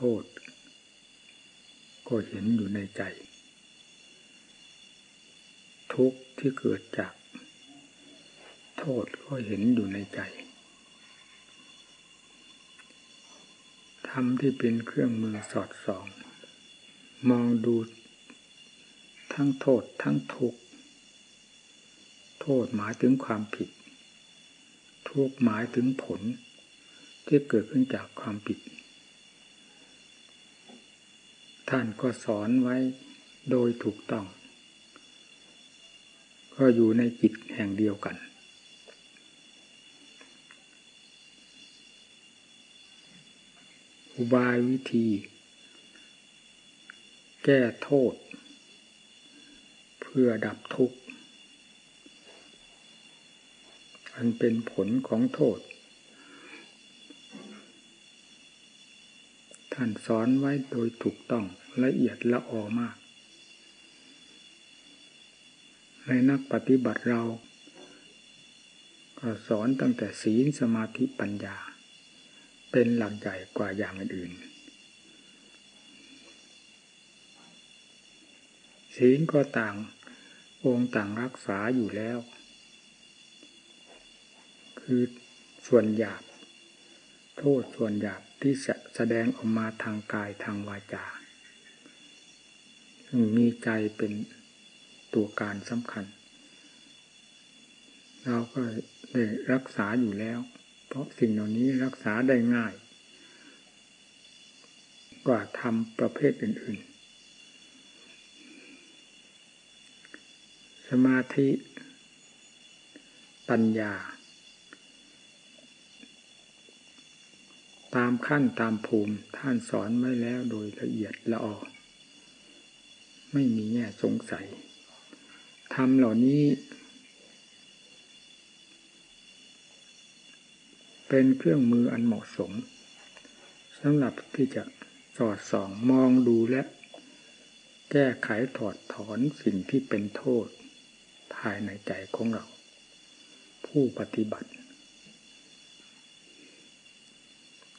ทษ ก็เห็นอยู่ในใจ ทุกข์ที่เกิดจาก โทษก็เห็นอยู่ในใจธรรมที่เป็นเครื่องมือสอดส่อง มองดูทั้งโทษทั้งทุกข์ โทษหมายถึงความผิด ทุกข์หมายถึงผลที่เกิดขึ้นจากความผิด ท่านก็สอนไว้โดยถูกต้อง ก็อยู่ในจิตแห่งเดียวกัน อุบายวิธี แก้โทษ เพื่อดับทุกข์ อันเป็นผลของโทษท่านสอนไว้โดยถูกต้อง ละเอียดละออมาก ในนักปฏิบัติเราก็สอนตั้งแต่ศีลสมาธิปัญญา เป็นหลักใหญ่กว่าอย่างอื่นศีลก็ต่างองค์ต่างรักษาอยู่แล้ว คือส่วนหยาบ โทษส่วนหยาบที่แสดงออกมาทางกายทางวาจา มีใจเป็นตัวการสำคัญ เราก็ได้รักษาอยู่แล้ว เพราะสิ่งเหล่านี้รักษาได้ง่าย กว่าทำประเภทอื่น ๆ สมาธิ ปัญญา ตามขั้นตามภูมิท่านสอนไว้แล้วโดยละเอียดละออ ไม่มีแง่สงสัยทำเหล่านี้ เป็นเครื่องมืออันเหมาะสมสำหรับที่จะสอดส่องมองดูและแก้ไขถอดถอนสิ่งที่เป็นโทษ ภายในใจของเรา ผู้ปฏิบัติ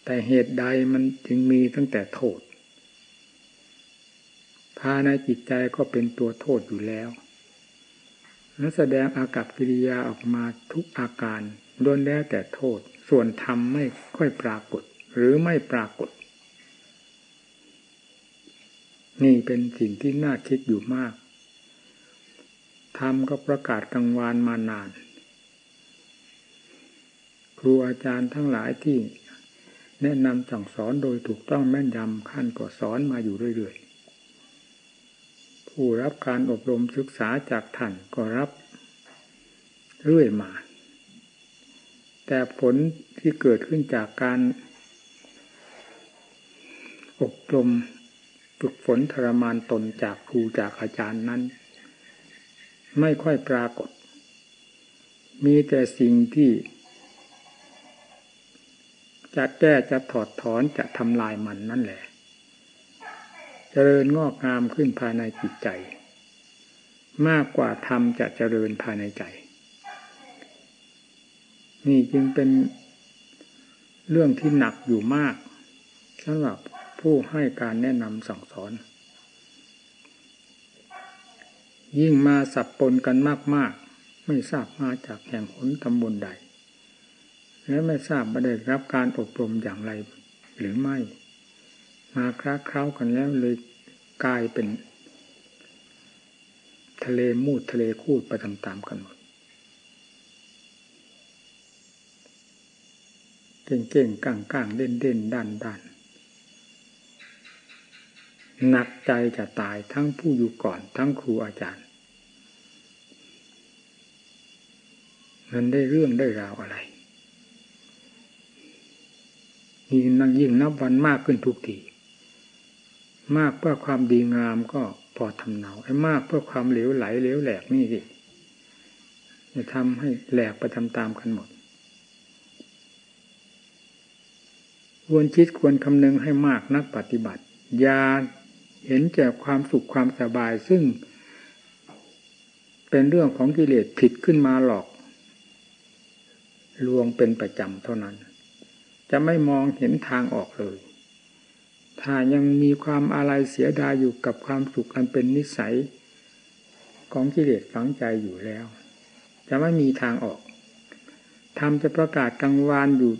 แต่เหตุใดมันจึงมีตั้งแต่โทษ ภายในจิตใจก็เป็นตัวโทษอยู่แล้วและแสดงอากับกิริยาออกมาทุกอาการล้วนแล้วแต่โทษ ส่วนธรรมไม่ค่อยปรากฏ หรือไม่ปรากฏ นี่เป็นสิ่งที่น่าคิดอยู่มากธรรมก็ประกาศกลางวานมานาน ครูอาจารย์ทั้งหลายที่แนะนำสั่งสอนโดยถูกต้องแม่นยำขั้นก็สอนมาอยู่เรื่อยๆ ผู้รับการอบรมศึกษาจากท่านก็รับเรื่อยมา แต่ผลที่เกิดขึ้นจากการ อบรมฝึกฝนทรมานตนจากครูจากอาจารย์นั้น ไม่ค่อยปรากฏ มีแต่สิ่งที่ จะแก้จะถอดถอนจะทำลายมันนั่นแหละจะ เจริญงอกงามขึ้นภายในจิตใจ มากกว่าธรรมจะเจริญภายในใจ นี่จึงเป็นเรื่องที่หนักอยู่มากสำหรับผู้ให้การแนะนำสั่งสอน ยิ่งมาสับปนกันมาก ๆ ไม่ทราบมาจากแห่งหนตำบลใด และไม่ทราบว่าได้รับการอบรมอย่างไรหรือไม่ มาคล้าเคล้ากันแล้วเลยกลายเป็น ทะเลมูดทะเลคูดไปตามๆกันหมดเก่งๆก่างๆเด่นๆด้านด้านหนักใจจะตายทั้งผู้อยู่ก่อน ทั้งครูอาจารย์ มันได้เรื่องได้ราวอะไรยิ่งนังยิ่งนับวันมากขึ้นทุกที มากเพื่อความดีงามก็พอทำเนาไอ้มากเพื่อความเหลวไหลเหลวแหลกนี่สิจะทำให้แหลกไปทำตามกันหมดควรคิดควรคำนึงให้มากนักปฏิบัติยาเห็นแก่ความสุขความสบายซึ่ง เป็นเรื่องของกิเลสผิดขึ้นมาหลอก ลวงเป็นประจำเท่านั้น จะไม่มองเห็นทางออกเลย ถ้ายังมีความอะไรเสียดายอยู่กับความสุขอันเป็นนิสัย ของกิเลสฝังใจอยู่แล้ว จะไม่มีทางออกธรรมจะประกาศกลางวานอยู่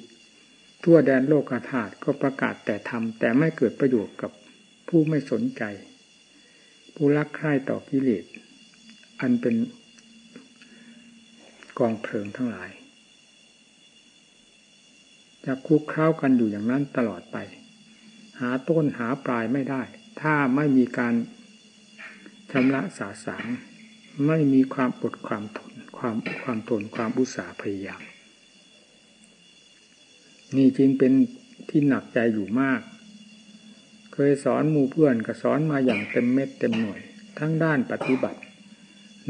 ทั่วแดนโลกธาตุก็ประกาศแต่ธรรมแต่ไม่เกิดประโยชน์กับผู้ไม่สนใจ ผู้รักใคร่ต่อกิเลสอันเป็นกองเพลิงทั้งหลายจะคุกเข้ากันอยู่อย่างนั้นตลอดไป หาต้นหาปลายไม่ได้ ถ้าไม่มีการชำระสาสางไม่มีความอดความทนความความทนความอุตสาห์พยายามนี่จึงเป็นที่หนักใจอยู่มาก เคยสอนหมู่เพื่อนก็สอนมาอย่างเต็มเม็ดเต็มหน่วย ทั้งด้านปฏิบัติ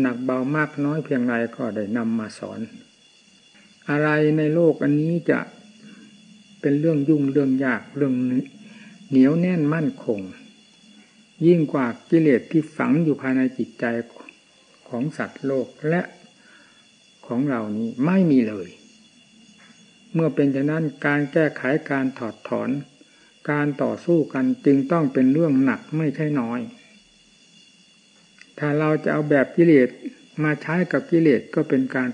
หนักเบามากน้อยเพียงไรก็ได้นำมาสอน อะไรในโลกอันนี้จะเป็นเรื่องยุ่งเรื่องยากเรื่อง เหนียวแน่นมั่นคง ยิ่งกว่ากิเลสที่ฝังอยู่ภายในจิตใจของสัตว์โลกและของเรานี้ไม่มีเลย เมื่อเป็นฉะนั้นการแก้ไขการถอดถอน การต่อสู้กันจึงต้องเป็นเรื่องหนักไม่ใช่น้อย ถ้าเราจะเอาแบบกิเลสมาใช้กับกิเลสก็เป็นการ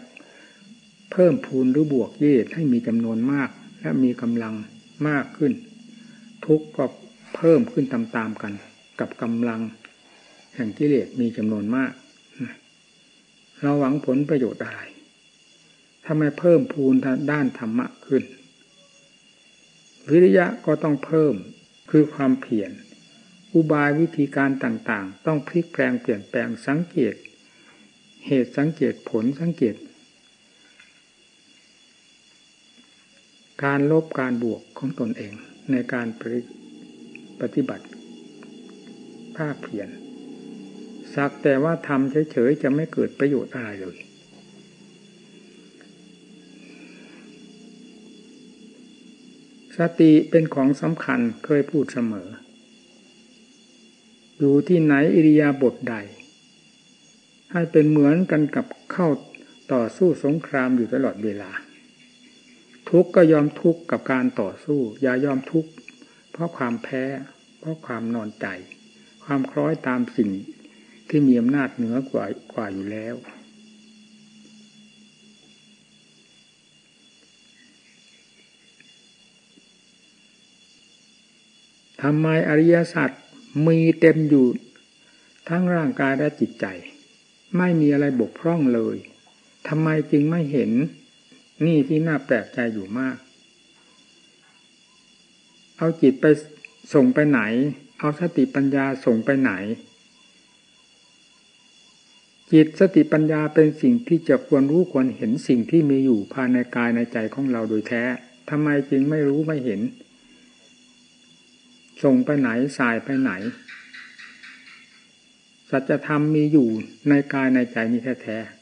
เพิ่มพูนหรือบวกกิเลสให้มีจำนวนมาก และมีกำลังมากขึ้น ทุกก็เพิ่มขึ้นตามๆกัน กับกำลังแห่งกิเลสมีจำนวนมาก เราหวังผลประโยชน์อะไรถ้าไมเพิ่มพูนด้านธรรมะขึ้น วิริยะก็ต้องเพิ่มคือความเพียรอุบายวิธีการต่างๆ ต้องพลิกแปลงเปลี่ยนแปลงสังเกต เหตุสังเกตผลสังเกต การลบการบวกของตนเอง ในการปฏิบัติภาคเพียรสักแต่ว่าทำเฉยๆจะไม่เกิดประโยชน์อะไรเลย สติเป็นของสำคัญเคยพูดเสมอ อยู่ที่ไหนอิริยาบถใด ให้เป็นเหมือนกันกับเข้าต่อสู้สงครามอยู่ตลอดเวลา ทุกก็ยอมทุกกับการต่อสู้ อย่ายอมทุกเพราะความแพ้ เพราะความนอนใจ ความคล้อยตามสิ่งที่มีอำนาจเหนือกว่ากว่าอยู่แล้ว ทำไมอริยสัจมีเต็มอยู่ทั้งร่างกายและจิตใจ ไม่มีอะไรบกพร่องเลยทำไมจึงไม่เห็น นี่ที่น่าแปลกใจอยู่มาก เอาจิตไปส่งไปไหน เอาสติปัญญาส่งไปไหน จิตสติปัญญาเป็นสิ่งที่จะควรรู้ควรเห็นสิ่งที่มีอยู่ภายในกายในใจของเราโดยแท้ทำไมจึงไม่รู้ไม่เห็น ส่งไปไหนสายไปไหน สัจธรรมมีอยู่ในกายในใจนี้แท้ๆ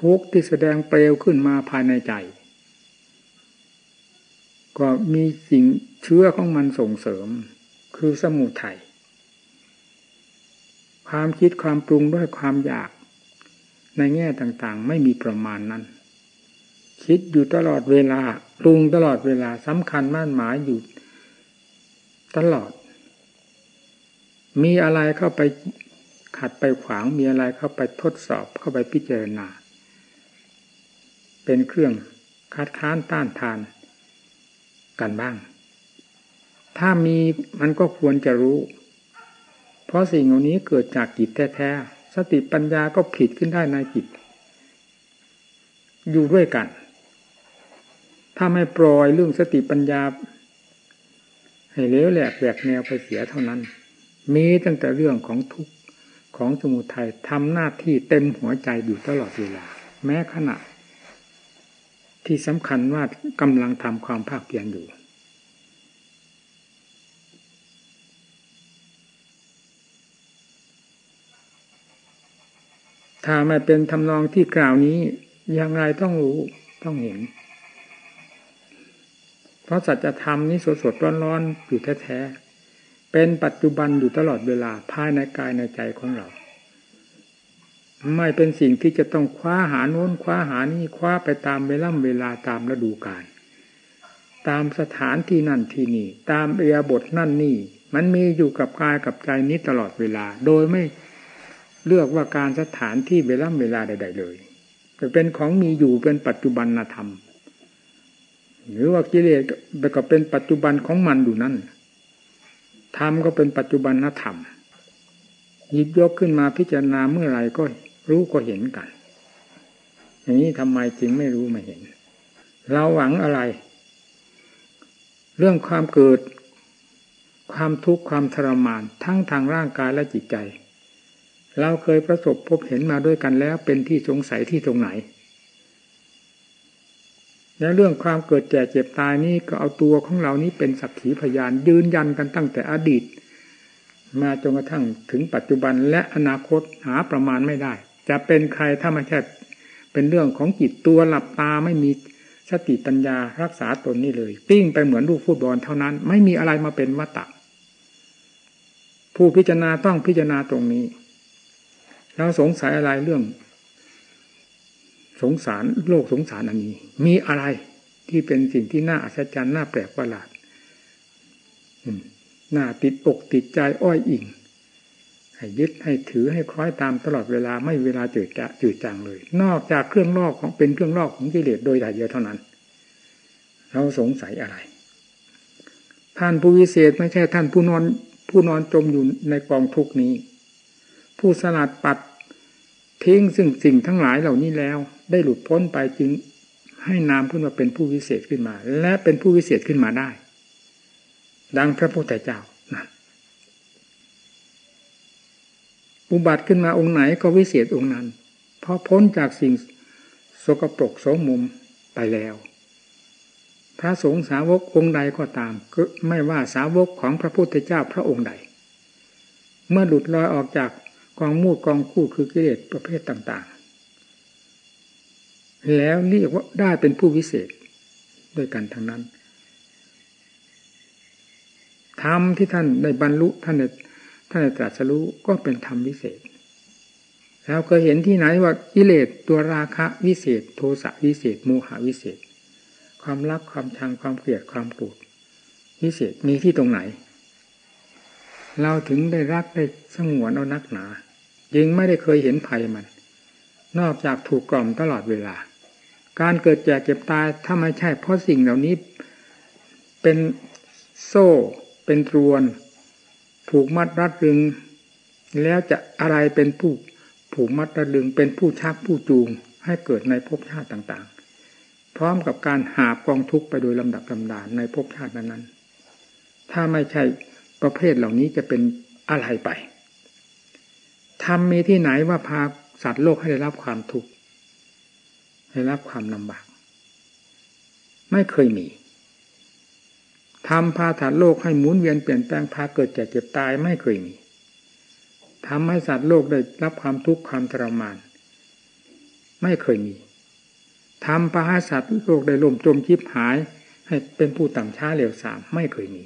ทุกที่แสดงเปลวขึ้นมาภายในใจ ก็มีสิ่งเชื้อของมันส่งเสริม คือสมุทัยความคิดความปรุงด้วยความอยาก ในแง่ต่างๆ ไม่มีประมาณนั้น คิดอยู่ตลอดเวลาปรุงตลอดเวลาสำคัญมั่นหมายอยู่ตลอด มีอะไรเข้าไปขัดไปขวางมีอะไรเข้าไปทดสอบเข้าไปพิจารณา เป็นเครื่องคัดค้านต้านทานกันบ้าง ถ้ามีมันก็ควรจะรู้ เพราะสิ่งเหล่านี้เกิดจากจิตแท้ๆ สติปัญญาก็ผิดขึ้นได้ในจิต อยู่ด้วยกัน ถ้าไม่ปล่อยเรื่องสติปัญญา ให้เลี้ยวแหลกแหวกแนวไปเสียเท่านั้น มีตั้งแต่เรื่องของทุกข์ของสมุทัยทำหน้าที่เต็มหัวใจอยู่ตลอดเวลา แม้ขณะ ที่สำคัญว่ากำลังทำความภาคเพียรอยู่ ถ้าไม่เป็นทำนองที่กล่าวนี้อย่างไรต้องรู้ต้องเห็น เพราะสัจธรรมนี้สดสดร้อนร้อนอยู่แท้ๆเป็นปัจจุบันอยู่ตลอดเวลาภายในกายในใจของเรา ไม่เป็นสิ่งที่จะต้องคว้าหาโน้นคว้าหานี่คว้าไปตามเวลาเวลาตามฤดูกาลตามสถานที่นั่นที่นี่ ตามเรียบทนั่นนี่ มันมีอยู่กับกายกับใจนี้ตลอดเวลา โดยไม่เลือกว่าการสถานที่เวลาเวลาใด ๆ เลยจะเป็นของมีอยู่เป็นปัจจุบันธรรม หรือว่ากิเลสก็เป็นปัจจุบันของมันอยู่นั่นธรรมก็เป็นปัจจุบันธรรมหยิบยกขึ้นมาพิจารณาเมื่อไรก็ รู้ก็เห็นกัน อย่างนี้ทำไมจึงไม่รู้ไม่เห็น เราหวังอะไร เรื่องความเกิด ความทุกข์ความทรมาน ทั้งทางร่างกายและจิตใจ เราเคยประสบพบเห็นมาด้วยกันแล้ว เป็นที่สงสัยที่ตรงไหน และเรื่องความเกิดแก่เจ็บตายนี่ก็เอาตัวของเรานี้เป็นสักขีพยานยืนยันกันตั้งแต่อดีตมาจนกระทั่งถึงปัจจุบันและอนาคตหาประมาณไม่ได้ จะเป็นใครถ้าไม่ใช่เป็นเรื่องของจิตตัวหลับตาไม่มีสติปัญญารักษาตนนี่เลยปิ้งไปเหมือนลูกฟุตบอลเท่านั้น ไม่มีอะไรมาเป็นวัตตะผู้พิจารณาต้องพิจารณาตรงนี้เราสงสัยอะไรเรื่อง สงสารโลกสงสารอันนี้ มีอะไรที่เป็นสิ่งที่น่าอัศจรรย์น่าแปลกประหลาดหน้าติดอกติดใจอ้อยอิง ให้ยึดให้ถือให้คล้อยตามตลอดเวลาไม่เวลาจืดจะจืดจางเลย นอกจากเครื่องลอกของเป็นเครื่องลอกของกิเลสโดยแต่เดียวเท่านั้น เราสงสัยอะไร ท่านผู้วิเศษไม่ใช่ท่านผู้นอนผู้นอนจมอยู่ในกองทุกนี้ ผู้สลัดปัดทิ้งซึ่งสิ่งทั้งหลายเหล่านี้แล้ว ได้หลุดพ้นไปจึงให้นามขึ้นมาเป็นผู้วิเศษขึ้นมา และเป็นผู้วิเศษขึ้นมาได้ ดังพระพุทธเจ้านั่น อุบัติขึ้นมาองค์ไหนก็วิเศษองค์นั้น เพราะพ้นจากสิ่งสกปรกโสมุมไปแล้ว พระสงฆ์สาวกองค์ใดก็ตามก็ไม่ว่าสาวกของพระพุทธเจ้าพระองค์ใด เมื่อหลุดลอยออกจากกองมูดกองคู่คือกิเลสประเภทต่าง ๆ แล้วเรียกว่าได้เป็นผู้วิเศษด้วยกันทั้งนั้นธรรมที่ท่านได้บรรลุท่านได้ ท่านตรัสรู้ก็เป็นธรรมวิเศษ แล้วเคยเห็นที่ไหนว่ากิเลสตัวราคะวิเศษ โทสะวิเศษโมหะวิเศษ ความรักความชังความเกลียดความปูดวิเศษมีที่ตรงไหน เราถึงได้รักได้สงวนเอานักหนายิงไม่ได้เคยเห็นภัยมัน นอกจากถูกกล่อมตลอดเวลา การเกิดแก่เก็บตายถ้าไม่ใช่เพราะสิ่งเหล่านี้เป็นโซ่ เป็นตรวน ผูกมัดรัดรึง แล้วจะอะไรเป็นผู้ผูกมัดรัดรึง เป็นผู้ชักผู้จูงให้เกิดในภพชาติต่างๆ พร้อมกับการหาบกองทุกข์ไปโดยลำดับลำดานในภพชาตินั้นๆ ถ้าไม่ใช่ประเภทเหล่านี้จะเป็นอะไรไปทำมีที่ไหนว่าพาสัตว์โลกให้ได้รับความทุกข์ให้รับความลำบาก ไม่เคยมี ทำพาถาโลกให้หมุนเวียนเปลี่ยนแปลงพาเกิดแก่เจ็บตายไม่เคยมีทำให้สัตว์โลกได้รับความทุกข์ความทรมาน ไม่เคยมีทำพาให้สัตว์โลกได้ล่มจมชิบหาย ให้เป็นผู้ต่ำช้าเหลวสามไม่เคยมี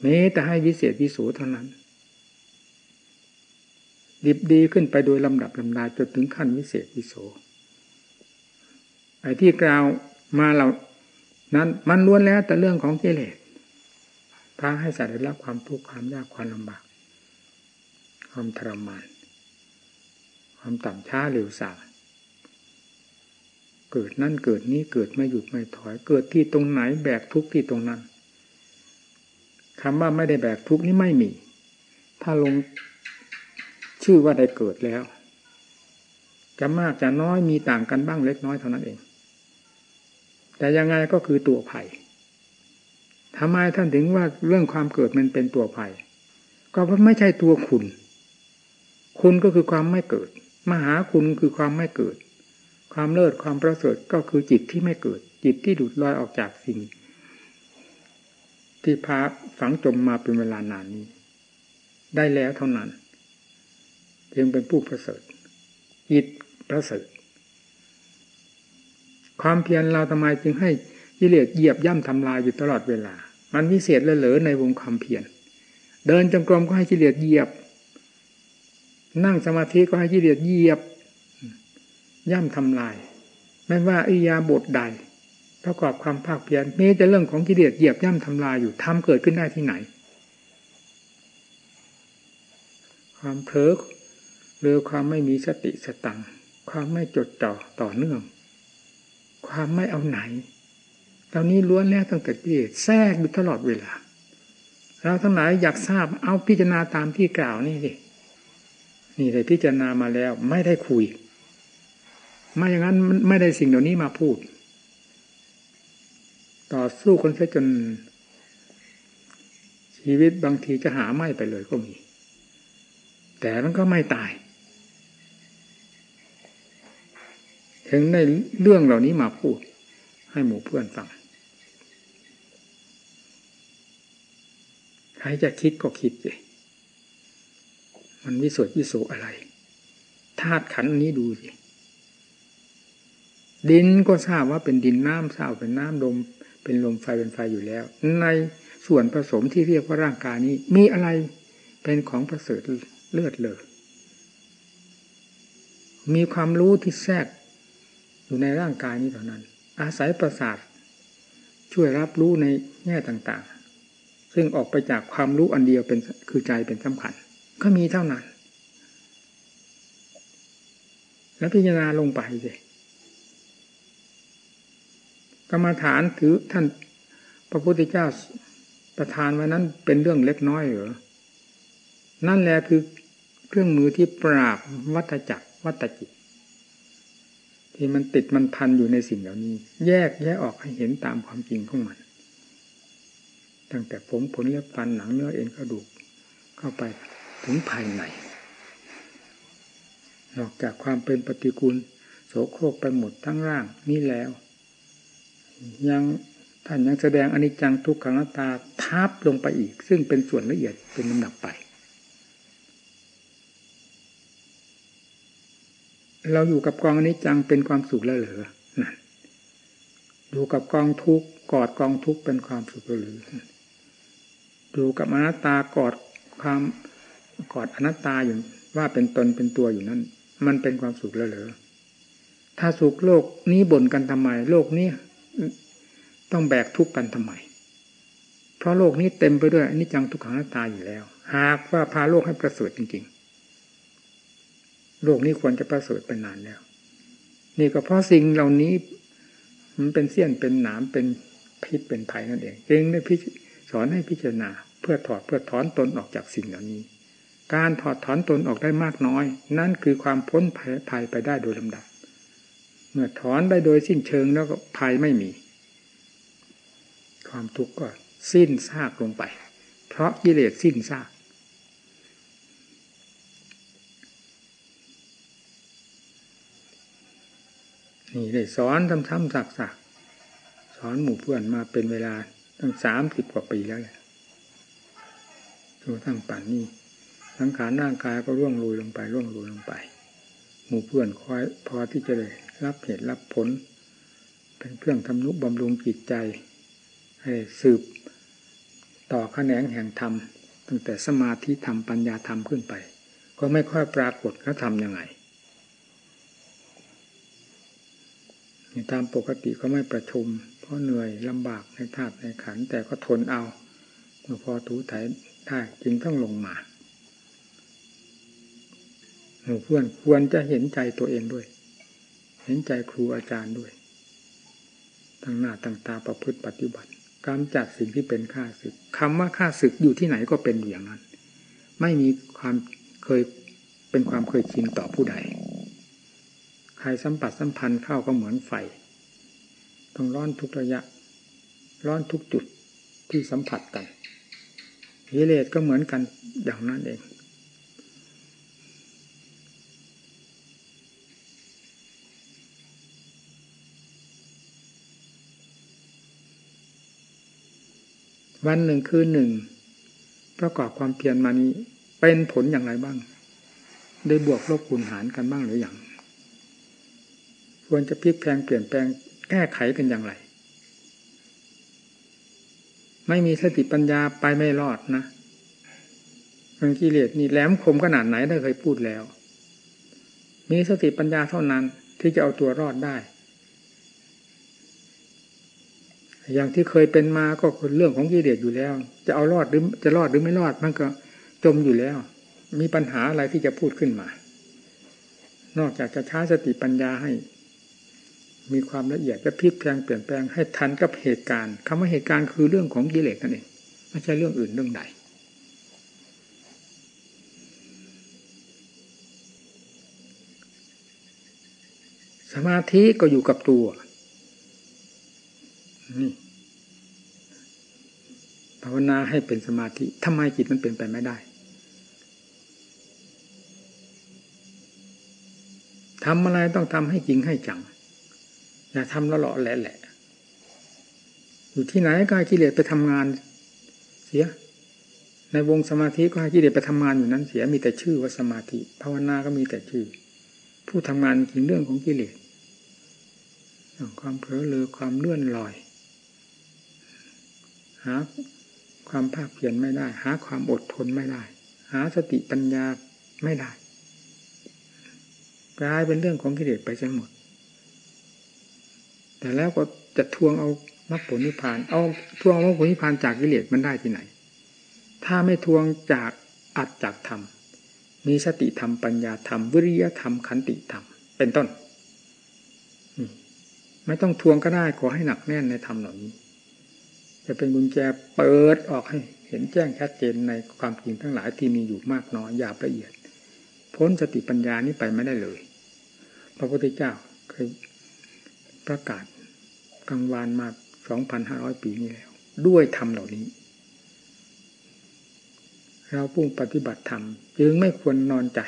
แม้แต่ให้วิเศษวิสูเท่านั้น ดิบดีขึ้นไปโดยลำดับลำดาจนถึงขั้นวิเศษวิโสไอ้ที่กล่าวมาเรา นั้นมันล้วนแล้วแต่เรื่องของกิเลสพาให้สัตว์ได้รับความทุกข์ความยากความลำบาก ความทรมาน ความต่ำช้าเร็วสาเกิดนั่นเกิดนี้เกิดไม่หยุดไม่ถอย เกิดที่ตรงไหนแบกทุกข์ที่ตรงนั้นคำว่าไม่ได้แบกทุกข์นี่ไม่มี ถ้าลงชื่อว่าได้เกิดแล้ว จะมากจะน้อยมีต่างกันบ้างเล็กน้อยเท่านั้นเอง แต่ยังไงก็คือตัวภัยทำไมท่านถึงว่าเรื่องความเกิดมันเป็นตัวภัย ก็เพราะไม่ใช่ตัวคุณ คุณก็คือความไม่เกิด มหาคุณคือความไม่เกิด ความเลิศความประเสริฐก็คือจิตที่ไม่เกิด จิตที่ดุดลอยออกจากสิ่ง ที่พาฝังจมมาเป็นเวลานานนี้ ได้แล้วเท่านั้นจึงเป็นผู้ประเสริฐจิตประเสริฐ ความเพียรเราทำไมจึงให้กิเลสเหยียบย่ำทำลายอยู่ตลอดเวลา มันวิเศษเลยเหลือในวงความเพียรเดินจงกรมก็ให้กิเลสเหยียบ นั่งสมาธิก็ให้กิเลสเหยียบ ย่ำทำลาย ไม่ว่าอิยาบทใด ประกอบความภาคเพียรมีแต่เรื่องของกิเลสเหยียบย่ำทำลายอยู่ทำเกิดขึ้นได้ที่ไหน ความเผลอหรือความไม่มีสติสตังความไม่จดจ่อต่อเนื่อง ความไม่เอาไหนตอนนี้ล้วนแล้วตั้งแต่กิเลสแทรกอยู่ตลอดเวลา เราทั้งหลายอยากทราบเอาพิจารณาตามที่กล่าวนี่สินี่เลยพิจารณามาแล้ว ไม่ได้คุย ไม่อย่างนั้นไม่ได้สิ่งเหล่านี้มาพูด ต่อสู้คนเสียจน ชีวิตบางทีจะหาไม่ไปเลยก็มี แต่มันก็ไม่ตาย ถึงในเรื่องเหล่านี้มาพูด ให้หมู่เพื่อนฟังใครจะคิดก็คิดสิมันวิสุทธิวิสุอะไรธาตุขันนี้ดูสิดินก็ทราบว่าเป็นดินน้ำทราบเป็นน้ำลมเป็นลมไฟเป็นไฟอยู่แล้ว ในส่วนผสมที่เรียกว่าร่างกายนี้ มีอะไรเป็นของประเสริฐเลือดเลยมีความรู้ที่แทรก อยู่ในร่างกายนี้เท่านั้น อาศัยประสาท ช่วยรับรู้ในแง่ต่างๆ ซึ่งออกไปจากความรู้อันเดียวเป็นคือใจเป็นสำคัญ ก็มีเท่านั้น แล้วพิจารณาลงไปสิกรรมฐานถือท่านพระพุทธเจ้าประทานไว้นั้นเป็นเรื่องเล็กน้อยเหรอ นั่นแหละคือเครื่องมือที่ปราบวัตจักรวัตจิต ที่มันติดมันพันอยู่ในสิ่งเหล่านี้ แยกแยกออกให้เห็นตามความจริงของมัน ตั้งแต่ผมผลเล็บฟันหนังเนื้อเอ็นกระดูกเข้าไปถึงภายในนอกจากความเป็นปฏิกูลโสโครกไปหมดทั้งร่างนี้แล้ว ยังท่านยังแสดงอนิจจังทุกขังนตาทับลงไปอีก ซึ่งเป็นส่วนละเอียดเป็นลำดับไป เราอยู่กับกองอนิจจังเป็นความสุขแล้วเหรอนั่นอยู่กับกองทุกข์กอดกองทุกข์เป็นความสุขหรืออยู่กับอนัตตากอดความกอดอนัตตาอยู่ว่าเป็นตนเป็นตัวอยู่นั้นมันเป็นความสุขแล้วเหรอถ้าสุขโลกนี้บ่นกันทำไม โลกนี้ต้องแบกทุกข์กันทำไม เพราะโลกนี้เต็มไปด้วยอนิจจังทุกขังอนัตตาอยู่แล้ว หากว่าพาโลกให้ประเสริฐจริง ๆ โลกนี้ควรจะประเสริฐไปนานแล้ว นี่ก็เพราะสิ่งเหล่านี้ มันเป็นเสี้ยนเป็นหนามเป็นพิษเป็นภัยนั่นเองเองได้พิสอนให้พิจารณา เพื่อถอดเพื่อถอนตนออกจากสิ่งเหล่านี้ การถอดถอนตนออกได้มากน้อย นั่นคือความพ้นภัยไปได้โดยลำดับ เมื่อถอนได้โดยสิ้นเชิงแล้วก็ภัยไม่มี ความทุกข์ก็สิ้นซากลงไป เพราะกิเลสสิ้นซาก นี่ได้สอนทำๆสักๆสอนหมู่เพื่อนมาเป็นเวลาตั้งสามสิบกว่าปีแล้วแหละจนทั้งป่านนี้สังขารร่างกายก็ร่วงโรยลงไปร่วงโรยลงไป หมู่เพื่อนคอยพอที่จะได้รับเหตุรับผล เป็นเครื่องทำนุบำรุงจิตใจ ให้สืบต่อขแขนงแห่งธรรมตั้งแต่สมาธิธรรมปัญญาธรรมขึ้นไป ก็ไม่ค่อยปรากฏเขาทำยังไง ตามปกติก็ไม่ประชุม เพราะเหนื่อยลำบากในธาตุในขัน แต่ก็ทนเอาเมื่อพอถูถ่ายได้จึงต้องลงมาหมู่เพื่อนควรจะเห็นใจตัวเองด้วย เห็นใจครูอาจารย์ด้วยตั้งหน้าตั้งตาประพฤติปฏิบัติกำจัดสิ่งที่เป็นข้าศึกคำว่าข้าศึกอยู่ที่ไหนก็เป็นอย่างนั้น ไม่มีความเคยเป็นความเคยชินต่อผู้ใด ใครสัมผัสสัมพันธ์เข้าก็เหมือนไฟ ต้องร้อนทุกระยะ ร้อนทุกจุดที่สัมผัสกันกิเลสก็เหมือนกันอย่างนั้นเอง วันหนึ่งคืนหนึ่ง ประกอบความเพียรมานี้ เป็นผลอย่างไรบ้าง ได้บวกลบคูณหารกันบ้างหรืออยัง ควรจะพลิกแพงเปลี่ยนแปลงแก้ไขกันอย่างไร ไม่มีสติปัญญาไปไม่รอดนะมันกิเลสนี่แหลมคมขนาดไหนได้เคยพูดแล้ว มีสติปัญญาเท่านั้นที่จะเอาตัวรอดได้ อย่างที่เคยเป็นมาก็คือเรื่องของกิเลสอยู่แล้ว จะเอารอดหรือจะรอดหรือไม่รอดมันก็จมอยู่แล้ว มีปัญหาอะไรที่จะพูดขึ้นมา นอกจากจะช้าสติปัญญาให้ มีความละเอียดและพลิกแปลงเปลี่ยนแปลงให้ทันกับเหตุการณ์คำว่าเหตุการณ์คือเรื่องของกิเลสนั่นเองไม่ใช่เรื่องอื่นเรื่องใดสมาธิก็อยู่กับตัวนี่ภาวนาให้เป็นสมาธิทำไมจิตมันเป็นไปไม่ได้ทำอะไรต้องทำให้จริงให้จัง อย่าทำละเลาะแหละแหละ อยู่ที่ไหนก็ให้กิเลสไปทำงาน เสีย ในวงสมาธิก็ให้กิเลสไปทำงานอยู่นั้นเสียมีแต่ชื่อว่าสมาธิ ภาวนาก็มีแต่ชื่อ ผู้ทำงานจริงเรื่องของกิเลสความเผลอเลือความเลื่อนลอย หาความภาคเพียรไม่ได้ หาความอดทนไม่ได้ หาสติปัญญาไม่ได้กลายเป็นเรื่องของกิเลสไปซะหมด แต่แล้วก็จะทวงเอามรรคผลนิพพาน เอาทวงเอามรรคผลนิพพานจากกิเลสมันได้ที่ไหน ถ้าไม่ทวงจากอัดจากธรรมมีสติธรรมปัญญาธรรมวิริยธรรมขันติธรรมเป็นต้นไม่ต้องทวงก็ได้ขอให้หนักแน่นในธรรมเหล่านี้ จะเป็นกุญแจเปิดออกให้เห็นแจ้งชัดเจนในความจริงทั้งหลายที่มีอยู่มากน้อยหยาละเอียด พ้นสติปัญญานี้ไปไม่ได้เลย พระพุทธเจ้าเคย ประกาศกลางวานมาสองพันห้าร้อยปีนี้แล้ว ด้วยธรรมเหล่านี้ เราพุ่งปฏิบัติธรรม จึงไม่ควรนอนใจ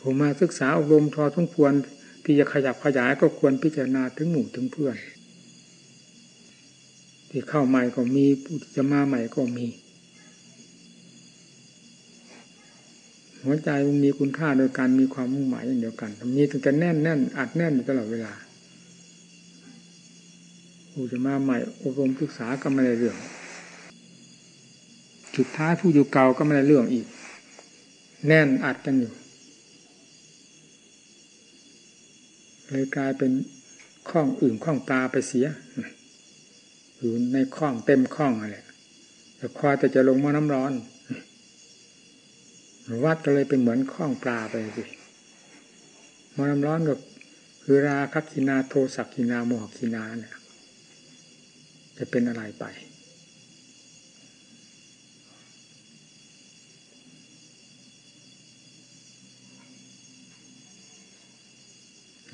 ผมมาศึกษาอบรมทอสมควรที่จะขยับขยายก็ควรพิจารณาถึงหมู่ถึงเพื่อน ที่เข้าใหม่ก็มีผู้จะมาใหม่ก็มี หัวใจมันมีคุณค่าโดยการมีความมุ่งหมายอย่างเดียวกันมีถึงจะแน่นแน่นอัดแน่นอยู่ตลอดเวลาผู้จะมาใหม่อบรมศึกษาก็ไม่ได้เรื่องสุดท้ายผู้อยู่เก่าก็ไม่ได้เรื่องอีก แน่นอัดกันอยู่เลยกลายเป็นข้องอื่นข้องปลาไปเสียอยู่ในข้องเต็มข้องอะไรแต่คอยแต่จะลงมาน้ำร้อน วัดก็เลยเป็นเหมือนข้องปลาไปสิมาน้ำร้อนก็คือราคักินาโทสักกินาโมหกินาเนี่ยจะเป็นอะไรไป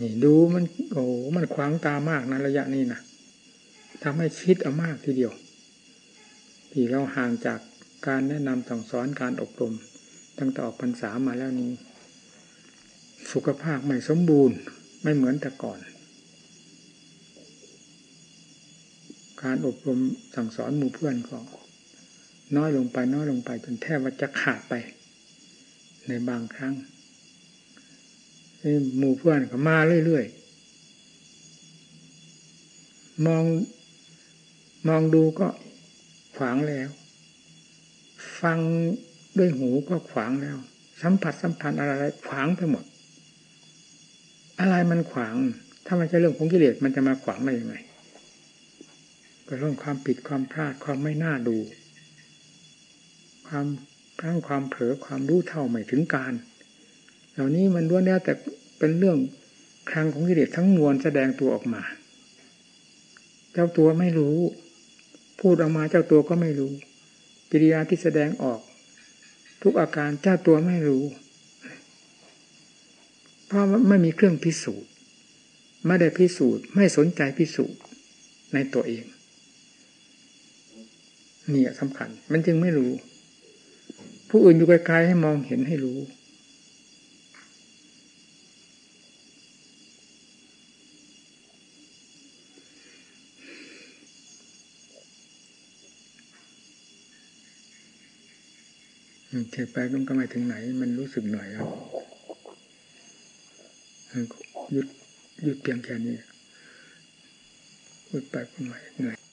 นี่ดูมันโอ้มันขวางตามากนะระยะนี้นะทำให้คิดเอามากทีเดียว ที่เราห่างจากการแนะนำสั่งสอนการอบรม ตั้งแต่ออกพรรษามาแล้วนี้ สุขภาพไม่สมบูรณ์ไม่เหมือนแต่ก่อน การอบรมสั่งสอนหมู่เพื่อนก็น้อยลงไปน้อยลงไปจนแทบว่าจะขาดไป ในบางครั้งหมู่เพื่อนก็มาเรื่อยๆ มองมองดูก็ขวางแล้ว ฟัง ด้วยหูก็ขวางแล้ว สัมผัสสัมพันธ์อะไรขวางไปหมด อะไรมันขวาง ถ้ามันใช่เรื่องของกิเลสมันจะมาขวางได้ยังไงก็เรื่องความผิดความพลาดความไม่น่าดู ความพลั้งความเผลอความรู้เท่าไม่ถึงการ เหล่านี้มันล้วนแล้วแต่เป็นเรื่องครั้งของกิเลสทั้งมวลแสดงตัวออกมา เจ้าตัวไม่รู้ พูดออกมาเจ้าตัวก็ไม่รู้ กิริยาที่แสดงออก ทุกอาการเจ้าตัวไม่รู้ เพราะไม่มีเครื่องพิสูจน์ ไม่ได้พิสูจน์ ไม่สนใจพิสูจน์ในตัวเองนี่สำคัญ มันจึงไม่รู้ ผู้อื่นอยู่ไกลๆให้มองเห็นให้รู้ เทไปมันก็ไม่ถึงไหน มันรู้สึกหน่อยครับยุดยุดเพียงแค่นี้พูดไปก็ไม่เหนื่อย